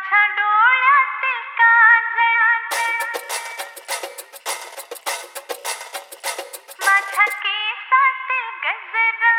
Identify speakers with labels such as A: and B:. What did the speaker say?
A: तुझ्या डोळ्यातील काजळा माझ्या केसातील गजरा